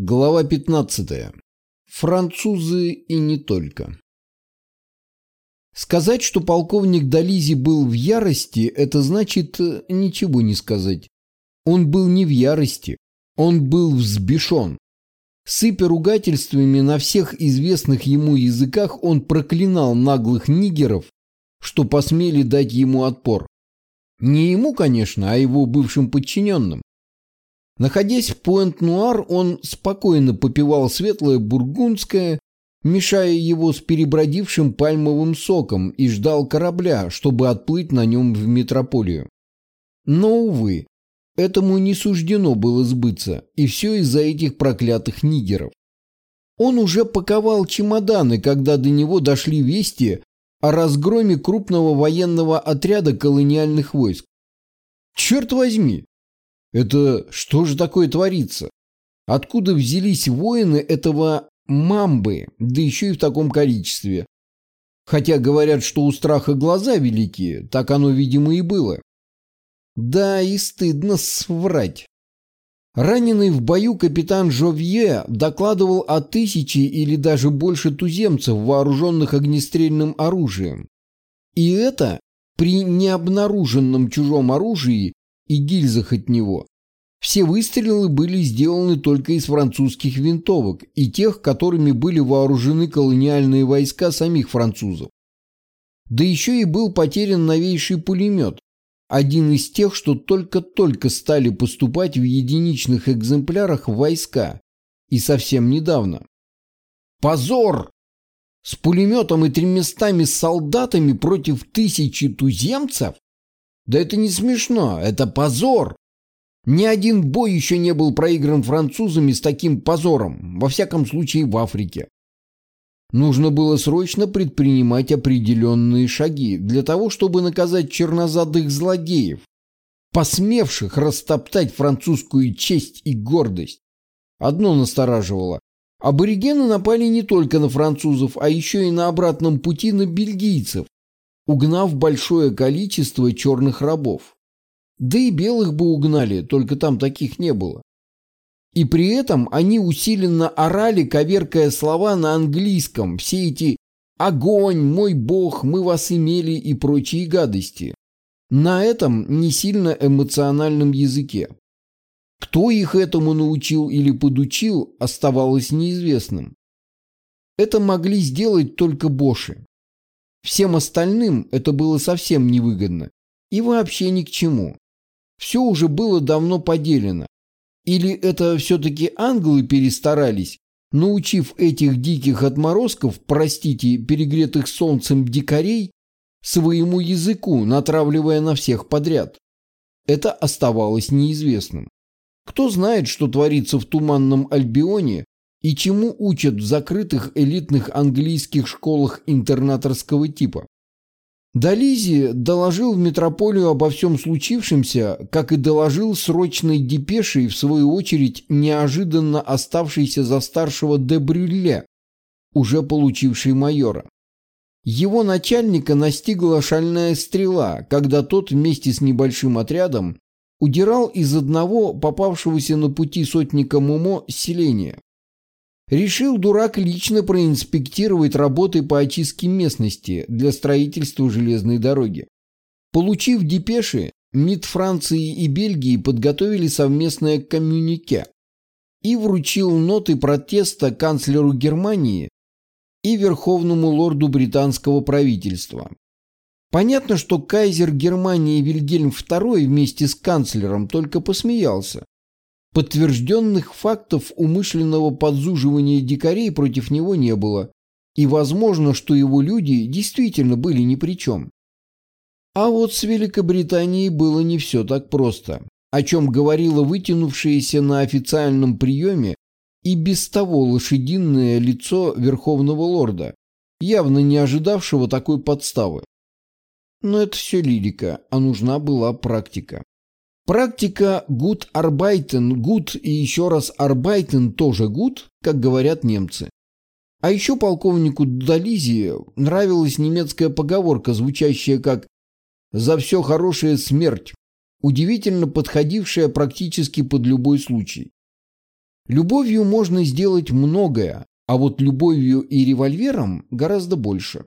Глава 15. Французы и не только. Сказать, что полковник Дализи был в ярости, это значит э, ничего не сказать. Он был не в ярости, он был взбешен. Сыпя ругательствами на всех известных ему языках, он проклинал наглых нигеров, что посмели дать ему отпор. Не ему, конечно, а его бывшим подчиненным. Находясь в Пуэнт-Нуар, он спокойно попивал светлое бургундское, мешая его с перебродившим пальмовым соком и ждал корабля, чтобы отплыть на нем в метрополию. Но, увы, этому не суждено было сбыться, и все из-за этих проклятых нигеров. Он уже паковал чемоданы, когда до него дошли вести о разгроме крупного военного отряда колониальных войск. Черт возьми, это что же такое творится? Откуда взялись воины этого мамбы, да еще и в таком количестве? Хотя говорят, что у страха глаза велики, так оно, видимо, и было. Да, и стыдно сврать. Раненый в бою капитан Жовье докладывал о тысяче или даже больше туземцев, вооруженных огнестрельным оружием. И это при необнаруженном чужом оружии и гильзах от него. Все выстрелы были сделаны только из французских винтовок и тех, которыми были вооружены колониальные войска самих французов. Да еще и был потерян новейший пулемет, один из тех, что только-только стали поступать в единичных экземплярах в войска, и совсем недавно. Позор! С пулеметом и тремястами солдатами против тысячи туземцев? Да это не смешно, это позор. Ни один бой еще не был проигран французами с таким позором, во всяком случае в Африке. Нужно было срочно предпринимать определенные шаги для того, чтобы наказать чернозадых злодеев, посмевших растоптать французскую честь и гордость. Одно настораживало. Аборигены напали не только на французов, а еще и на обратном пути на бельгийцев, угнав большое количество черных рабов. Да и белых бы угнали, только там таких не было. И при этом они усиленно орали, коверкая слова на английском, все эти «огонь», «мой бог», «мы вас имели» и прочие гадости. На этом не сильно эмоциональном языке. Кто их этому научил или подучил, оставалось неизвестным. Это могли сделать только боши. Всем остальным это было совсем невыгодно и вообще ни к чему. Все уже было давно поделено. Или это все-таки англы перестарались, научив этих диких отморозков, простите, перегретых солнцем дикарей, своему языку, натравливая на всех подряд. Это оставалось неизвестным. Кто знает, что творится в туманном Альбионе и чему учат в закрытых элитных английских школах интернаторского типа. Дализи доложил в метрополию обо всем случившемся, как и доложил срочной депешей, в свою очередь, неожиданно оставшийся за старшего де Брюлле, уже получивший майора. Его начальника настигла шальная стрела, когда тот вместе с небольшим отрядом удирал из одного попавшегося на пути сотника Мумо селения. Решил дурак лично проинспектировать работы по очистке местности для строительства железной дороги. Получив депеши, МИД Франции и Бельгии подготовили совместное коммюнике и вручил ноты протеста канцлеру Германии и верховному лорду британского правительства. Понятно, что кайзер Германии Вильгельм II вместе с канцлером только посмеялся. Подтвержденных фактов умышленного подзуживания дикарей против него не было, и возможно, что его люди действительно были ни при чем. А вот с Великобританией было не все так просто, о чем говорило вытянувшееся на официальном приеме и без того лошадиное лицо Верховного Лорда, явно не ожидавшего такой подставы. Но это все лирика, а нужна была практика. Практика «gut arbeiten», «gut» и еще раз «arbeiten» тоже «gut», как говорят немцы. А еще полковнику Дализи нравилась немецкая поговорка, звучащая как «за все хорошее смерть», удивительно подходившая практически под любой случай. Любовью можно сделать многое, а вот любовью и револьвером гораздо больше.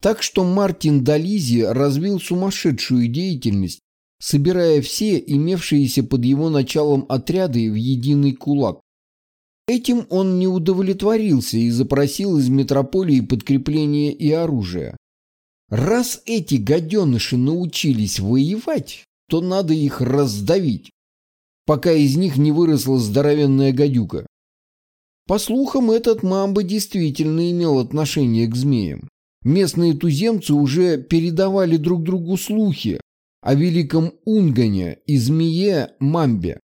Так что Мартин Дализи развил сумасшедшую деятельность, собирая все имевшиеся под его началом отряды в единый кулак. Этим он не удовлетворился и запросил из метрополии подкрепление и оружие. Раз эти гаденыши научились воевать, то надо их раздавить, пока из них не выросла здоровенная гадюка. По слухам, этот мамба действительно имел отношение к змеям. Местные туземцы уже передавали друг другу слухи о великом Унгане и змее Мамбе.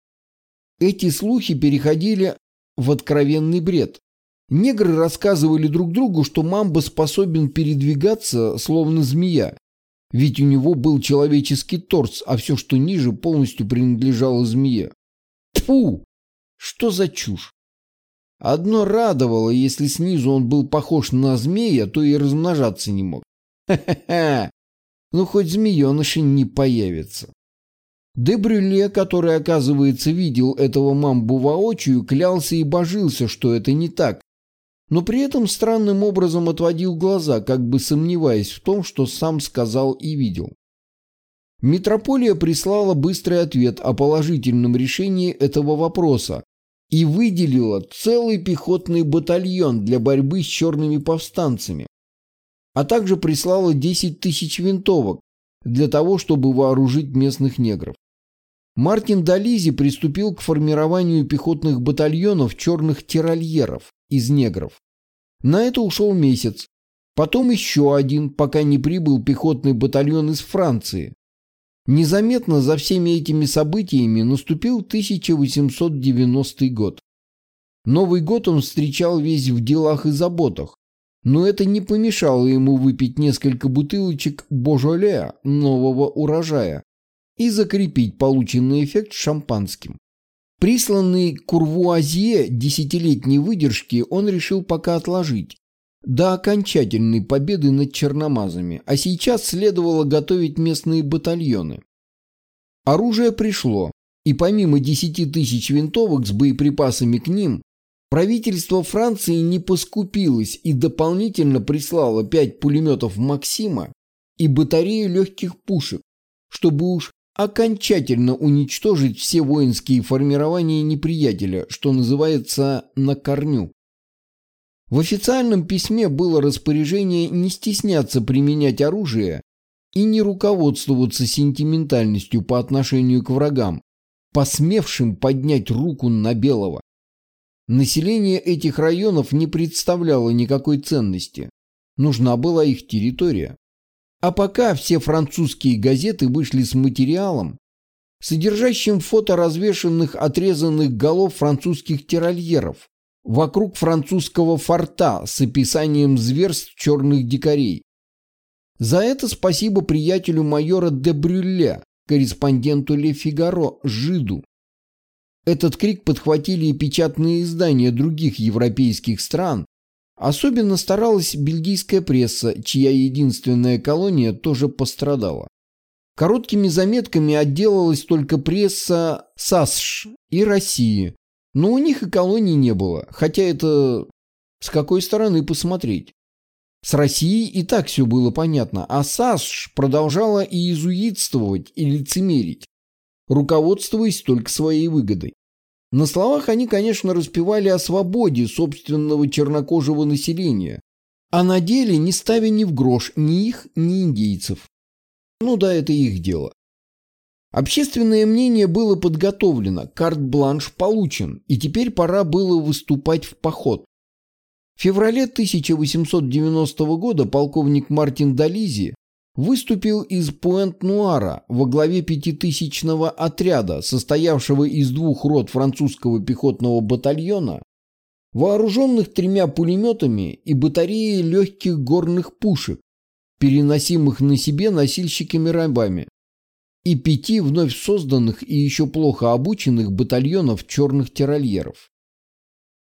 Эти слухи переходили в откровенный бред. Негры рассказывали друг другу, что Мамба способен передвигаться, словно змея, ведь у него был человеческий торс, а все, что ниже, полностью принадлежало змее. Фу! Что за чушь? Одно радовало, если снизу он был похож на змея, то и размножаться не мог. Ха-ха-ха! Ну, хоть змееныш не появится. Де Брюле, который, оказывается, видел этого мамбу воочию, клялся и божился, что это не так. Но при этом странным образом отводил глаза, как бы сомневаясь в том, что сам сказал и видел. Метрополия прислала быстрый ответ о положительном решении этого вопроса, и выделила целый пехотный батальон для борьбы с черными повстанцами, а также прислала 10 тысяч винтовок для того, чтобы вооружить местных негров. Мартин Дализи приступил к формированию пехотных батальонов черных тирольеров из негров. На это ушел месяц, потом еще один, пока не прибыл пехотный батальон из Франции, Незаметно за всеми этими событиями наступил 1890 год. Новый год он встречал весь в делах и заботах, но это не помешало ему выпить несколько бутылочек Божоле нового урожая и закрепить полученный эффект шампанским. Присланный Курвуазье десятилетней выдержки он решил пока отложить, до окончательной победы над черномазами, а сейчас следовало готовить местные батальоны. Оружие пришло, и помимо 10 тысяч винтовок с боеприпасами к ним, правительство Франции не поскупилось и дополнительно прислало 5 пулеметов «Максима» и батарею легких пушек, чтобы уж окончательно уничтожить все воинские формирования неприятеля, что называется «на корню». В официальном письме было распоряжение не стесняться применять оружие и не руководствоваться сентиментальностью по отношению к врагам, посмевшим поднять руку на белого. Население этих районов не представляло никакой ценности. Нужна была их территория. А пока все французские газеты вышли с материалом, содержащим фото развешанных отрезанных голов французских тирольеров, вокруг французского форта с описанием зверств черных дикарей. За это спасибо приятелю майора де Брюле, корреспонденту Ле Фигаро, жиду. Этот крик подхватили и печатные издания других европейских стран. Особенно старалась бельгийская пресса, чья единственная колония тоже пострадала. Короткими заметками отделалась только пресса САСШ и России, но у них и колоний не было, хотя это с какой стороны посмотреть. С Россией и так все было понятно, а САСШ продолжала и иезуитствовать, и лицемерить, руководствуясь только своей выгодой. На словах они, конечно, распевали о свободе собственного чернокожего населения, а на деле не ставя ни в грош ни их, ни индейцев. Ну да, это их дело. Общественное мнение было подготовлено, карт-бланш получен, и теперь пора было выступать в поход. В феврале 1890 года полковник Мартин Дализи выступил из Пуэнт-Нуара во главе пятитысячного отряда, состоявшего из двух рот французского пехотного батальона, вооруженных тремя пулеметами и батареей легких горных пушек, переносимых на себе носильщиками-рабами и пяти вновь созданных и еще плохо обученных батальонов черных тирольеров.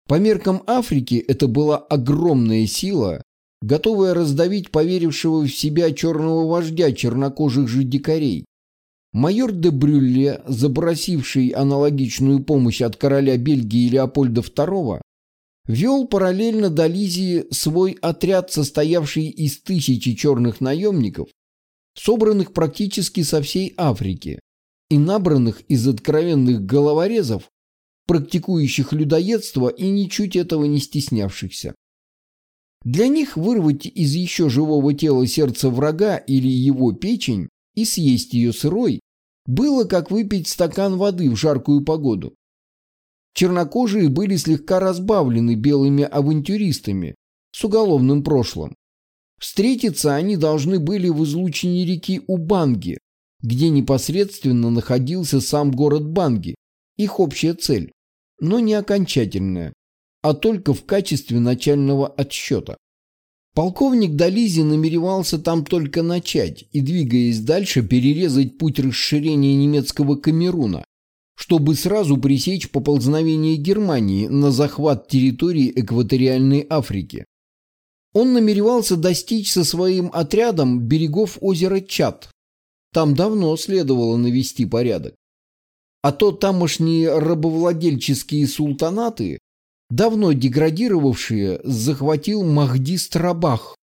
По меркам Африки это была огромная сила, готовая раздавить поверившего в себя черного вождя чернокожих же дикарей. Майор де Брюлле, забросивший аналогичную помощь от короля Бельгии Леопольда II, вел параллельно Долизии свой отряд, состоявший из тысячи черных наемников, собранных практически со всей Африки и набранных из откровенных головорезов, практикующих людоедство и ничуть этого не стеснявшихся. Для них вырвать из еще живого тела сердце врага или его печень и съесть ее сырой было как выпить стакан воды в жаркую погоду. Чернокожие были слегка разбавлены белыми авантюристами с уголовным прошлым. Встретиться они должны были в излучине реки Убанги, где непосредственно находился сам город Банги, их общая цель, но не окончательная, а только в качестве начального отсчета. Полковник Дализи намеревался там только начать и, двигаясь дальше, перерезать путь расширения немецкого Камеруна, чтобы сразу пресечь поползновение Германии на захват территории экваториальной Африки. Он намеревался достичь со своим отрядом берегов озера Чад. Там давно следовало навести порядок. А то тамошние рабовладельческие султанаты давно деградировавшие, захватил Махдист Рабах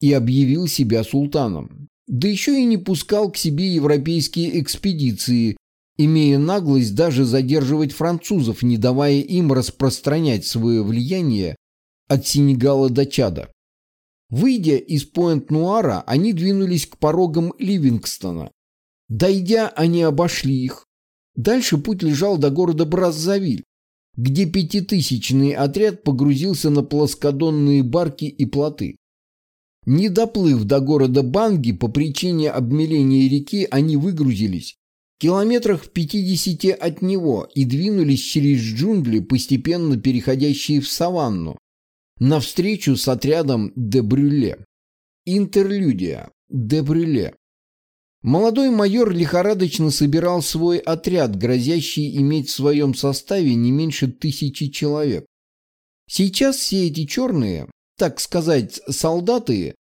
и объявил себя султаном. Да еще и не пускал к себе европейские экспедиции, имея наглость даже задерживать французов, не давая им распространять свое влияние от Сенегала до Чада. Выйдя из Пойнт-Нуара, они двинулись к порогам Ливингстона. Дойдя, они обошли их. Дальше путь лежал до города Браззавиль, где пятитысячный отряд погрузился на плоскодонные барки и плоты. Не доплыв до города Банги по причине обмеления реки, они выгрузились километрах в 50 от него и двинулись через джунгли, постепенно переходящие в саванну, навстречу с отрядом де Брюле. Интерлюдия. Де Брюле. Молодой майор лихорадочно собирал свой отряд, грозящий иметь в своем составе не меньше тысячи человек. Сейчас все эти черные, так сказать, солдаты,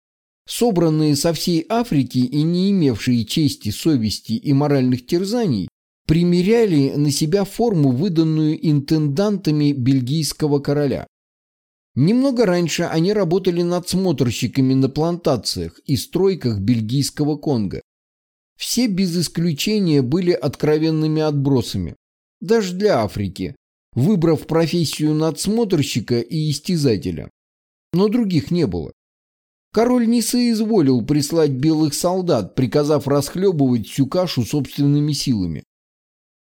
собранные со всей Африки и не имевшие чести, совести и моральных терзаний, примеряли на себя форму, выданную интендантами бельгийского короля. Немного раньше они работали надсмотрщиками на плантациях и стройках бельгийского Конго. Все без исключения были откровенными отбросами. Даже для Африки, выбрав профессию надсмотрщика и истязателя. Но других не было. Король не соизволил прислать белых солдат, приказав расхлебывать всю кашу собственными силами.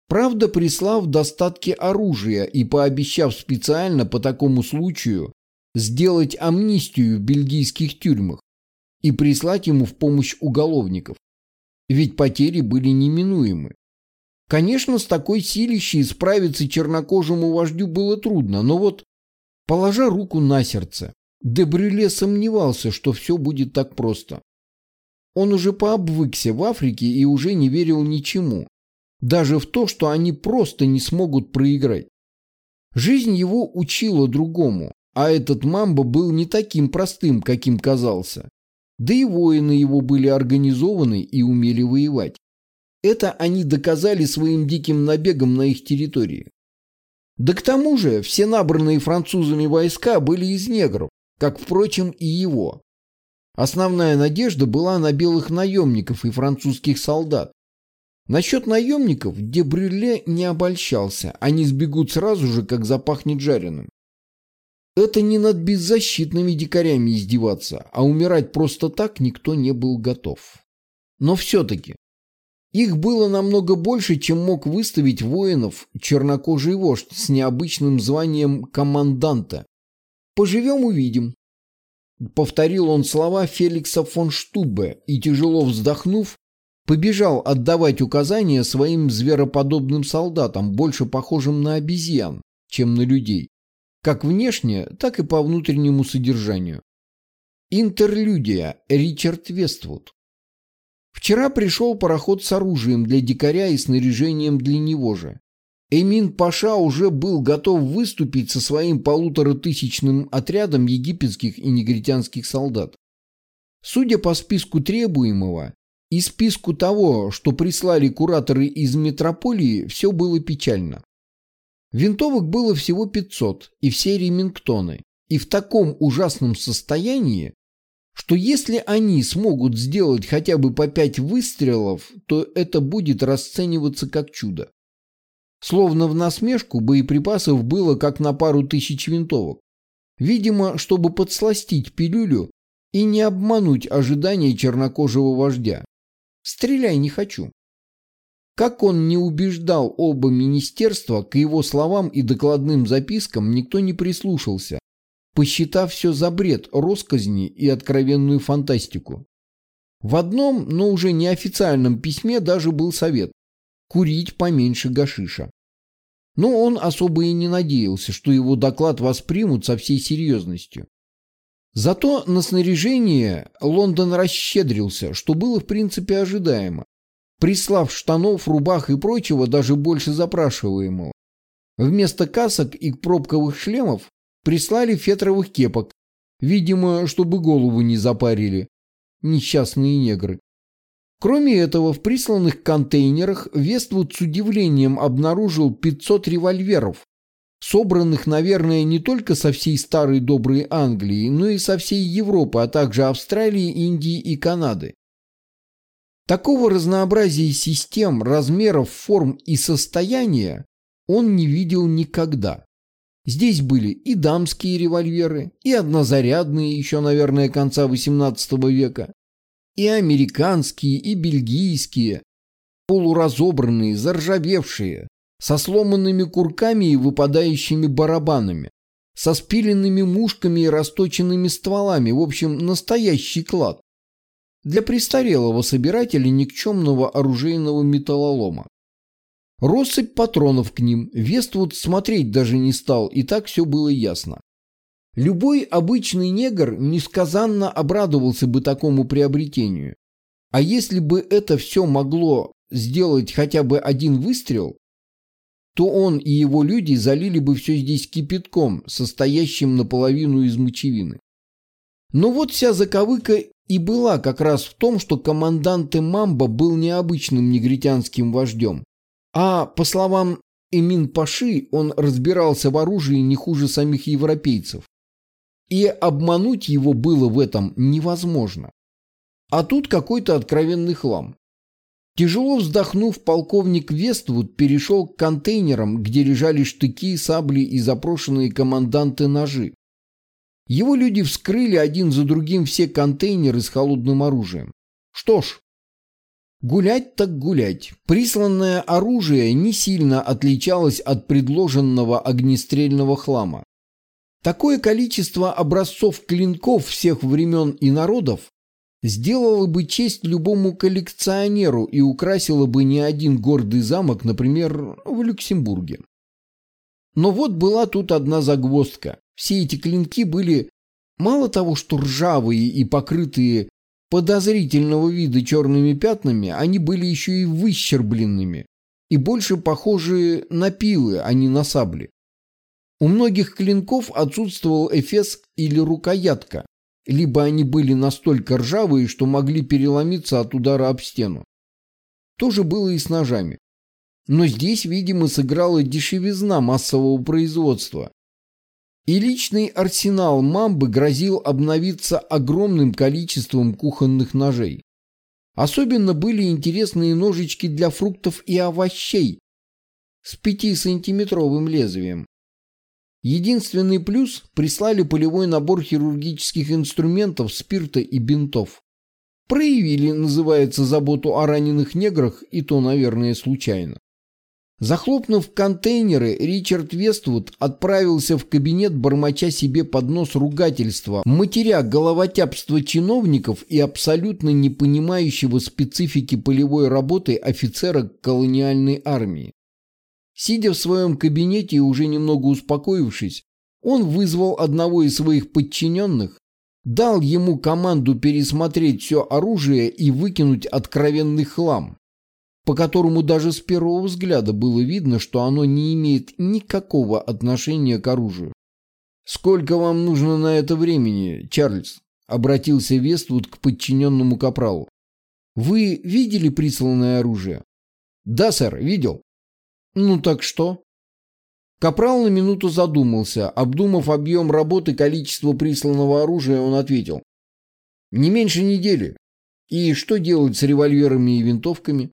Правда, прислав достатки оружия и пообещав специально по такому случаю сделать амнистию в бельгийских тюрьмах и прислать ему в помощь уголовников. Ведь потери были неминуемы. Конечно, с такой силищей справиться чернокожему вождю было трудно, но вот, положа руку на сердце, Дебрюле сомневался, что все будет так просто. Он уже пообвыкся в Африке и уже не верил ничему, даже в то, что они просто не смогут проиграть. Жизнь его учила другому, а этот мамба был не таким простым, каким казался. Да и воины его были организованы и умели воевать. Это они доказали своим диким набегом на их территории. Да к тому же все набранные французами войска были из негров, как, впрочем, и его. Основная надежда была на белых наемников и французских солдат. Насчет наемников Дебрюле не обольщался, они сбегут сразу же, как запахнет жареным. Это не над беззащитными дикарями издеваться, а умирать просто так никто не был готов. Но все-таки их было намного больше, чем мог выставить воинов чернокожий вождь с необычным званием команданта. «Поживем – увидим», – повторил он слова Феликса фон Штубе и, тяжело вздохнув, побежал отдавать указания своим звероподобным солдатам, больше похожим на обезьян, чем на людей как внешне, так и по внутреннему содержанию. Интерлюдия. Ричард Вествуд. Вчера пришел пароход с оружием для дикаря и снаряжением для него же. Эмин Паша уже был готов выступить со своим полуторатысячным отрядом египетских и негритянских солдат. Судя по списку требуемого, И списку того, что прислали кураторы из метрополии, все было печально. Винтовок было всего 500, и все ремингтоны. И в таком ужасном состоянии, что если они смогут сделать хотя бы по пять выстрелов, то это будет расцениваться как чудо. Словно в насмешку боеприпасов было как на пару тысяч винтовок. Видимо, чтобы подсластить пилюлю и не обмануть ожидания чернокожего вождя. Стреляй не хочу. Как он не убеждал оба министерства, к его словам и докладным запискам никто не прислушался, посчитав все за бред, росказни и откровенную фантастику. В одном, но уже неофициальном письме даже был совет – курить поменьше гашиша. Но он особо и не надеялся, что его доклад воспримут со всей серьезностью. Зато на снаряжение Лондон расщедрился, что было в принципе ожидаемо, прислав штанов, рубах и прочего даже больше запрашиваемого. Вместо касок и пробковых шлемов Прислали фетровых кепок, видимо, чтобы голову не запарили. Несчастные негры. Кроме этого, в присланных контейнерах Вествуд с удивлением обнаружил 500 револьверов, собранных, наверное, не только со всей старой доброй Англии, но и со всей Европы, а также Австралии, Индии и Канады. Такого разнообразия систем, размеров, форм и состояния он не видел никогда. Здесь были и дамские револьверы, и однозарядные еще, наверное, конца XVIII века, и американские, и бельгийские, полуразобранные, заржавевшие, со сломанными курками и выпадающими барабанами, со спиленными мушками и расточенными стволами, в общем, настоящий клад. Для престарелого собирателя никчемного оружейного металлолома. Россыпь патронов к ним, Вествуд смотреть даже не стал, и так все было ясно. Любой обычный негр несказанно обрадовался бы такому приобретению. А если бы это все могло сделать хотя бы один выстрел, то он и его люди залили бы все здесь кипятком, состоящим наполовину из мочевины. Но вот вся заковыка и была как раз в том, что командант Мамба был необычным негритянским вождем, а, по словам Эмин Паши, он разбирался в оружии не хуже самих европейцев. И обмануть его было в этом невозможно. А тут какой-то откровенный хлам. Тяжело вздохнув, полковник Вествуд перешел к контейнерам, где лежали штыки, сабли и запрошенные команданты ножи. Его люди вскрыли один за другим все контейнеры с холодным оружием. Что ж, Гулять так гулять. Присланное оружие не сильно отличалось от предложенного огнестрельного хлама. Такое количество образцов клинков всех времен и народов сделало бы честь любому коллекционеру и украсило бы не один гордый замок, например, в Люксембурге. Но вот была тут одна загвоздка. Все эти клинки были мало того, что ржавые и покрытые подозрительного вида черными пятнами, они были еще и выщербленными и больше похожи на пилы, а не на сабли. У многих клинков отсутствовал эфес или рукоятка, либо они были настолько ржавые, что могли переломиться от удара об стену. То же было и с ножами. Но здесь, видимо, сыграла дешевизна массового производства, и личный арсенал Мамбы грозил обновиться огромным количеством кухонных ножей. Особенно были интересные ножички для фруктов и овощей с 5-сантиметровым лезвием. Единственный плюс – прислали полевой набор хирургических инструментов, спирта и бинтов. Проявили, называется, заботу о раненых неграх, и то, наверное, случайно. Захлопнув контейнеры, Ричард Вествуд отправился в кабинет, бормоча себе под нос ругательства, матеря головотяпство чиновников и абсолютно не понимающего специфики полевой работы офицера колониальной армии. Сидя в своем кабинете и уже немного успокоившись, он вызвал одного из своих подчиненных, дал ему команду пересмотреть все оружие и выкинуть откровенный хлам по которому даже с первого взгляда было видно, что оно не имеет никакого отношения к оружию. «Сколько вам нужно на это времени, Чарльз?» – обратился Вествуд к подчиненному капралу. Вы видели присланное оружие? Да, сэр, видел. Ну так что? Капрал на минуту задумался. Обдумав объем работы, количество присланного оружия, он ответил. Не меньше недели. И что делать с револьверами и винтовками?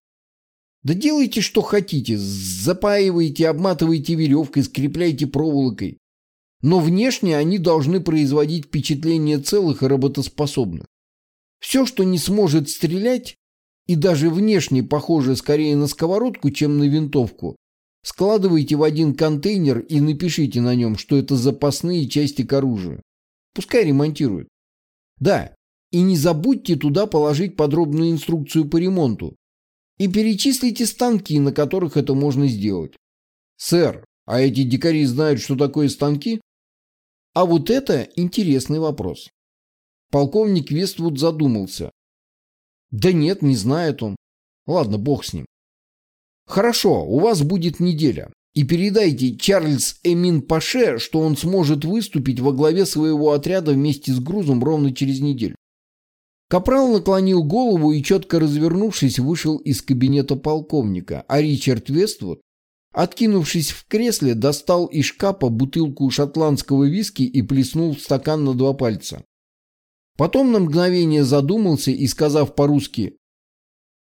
Да делайте, что хотите. Запаивайте, обматывайте веревкой, скрепляйте проволокой. Но внешне они должны производить впечатление целых и работоспособных. Все, что не сможет стрелять, и даже внешне похоже скорее на сковородку, чем на винтовку, складывайте в один контейнер и напишите на нем, что это запасные части к оружию. Пускай ремонтируют. Да, и не забудьте туда положить подробную инструкцию по ремонту. И перечислите станки, на которых это можно сделать. Сэр, а эти дикари знают, что такое станки? А вот это интересный вопрос. Полковник Вествуд задумался. Да нет, не знает он. Ладно, бог с ним. Хорошо, у вас будет неделя. И передайте Чарльз Эмин Паше, что он сможет выступить во главе своего отряда вместе с грузом ровно через неделю. Капрал наклонил голову и, четко развернувшись, вышел из кабинета полковника, а Ричард Вествуд, откинувшись в кресле, достал из шкафа бутылку шотландского виски и плеснул в стакан на два пальца. Потом на мгновение задумался и, сказав по-русски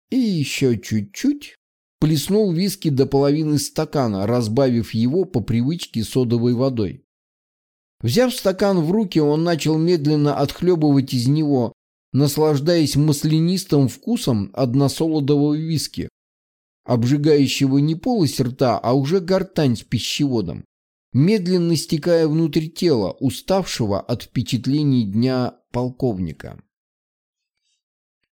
«И еще чуть-чуть», плеснул виски до половины стакана, разбавив его по привычке содовой водой. Взяв стакан в руки, он начал медленно отхлебывать из него, наслаждаясь маслянистым вкусом односолодового виски, обжигающего не полость рта, а уже гортань с пищеводом, медленно стекая внутрь тела, уставшего от впечатлений дня полковника.